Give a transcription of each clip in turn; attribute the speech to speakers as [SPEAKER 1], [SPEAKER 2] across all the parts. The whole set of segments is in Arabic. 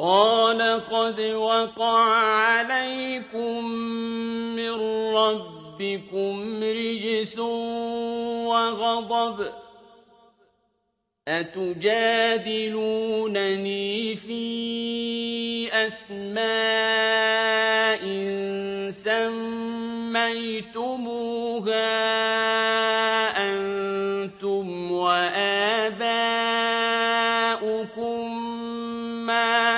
[SPEAKER 1] قَالَ قَدْ وَقَعَ عَلَيْكُم مِّن رَّبِّكُمْ رِجْسٌ وَغَضَبٌ ۖ أَتُجَادِلُونَنِي فِي أَسْمَاءٍ سَمَّيْتُمُوهَا أَنتُمْ وَآبَاؤُكُم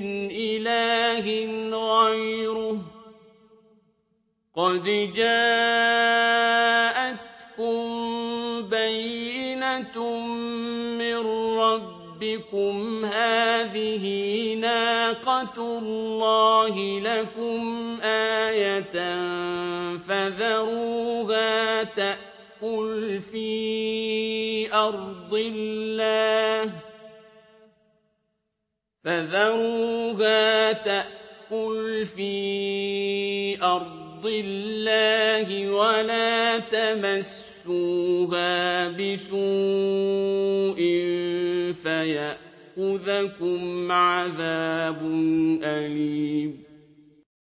[SPEAKER 1] مِّنْ إِلَٰهٍ غَيْرُهُ ۖ. قَدْ جَاءَتْكُم بَيِّنَةٌ مِّن رَّبِّكُمْ ۖ. هَٰذِهِ نَاقَةُ اللَّهِ لَكُمْ آيَةً فَذَرُوهَا تَأْكُلْ فِي أَرْضِ اللَّهِ وَلَا تَمَسُّوهَا بِسُوءٍ فَيَأْخُذَكُمْ عَذَابٌ أَلِيمٌ.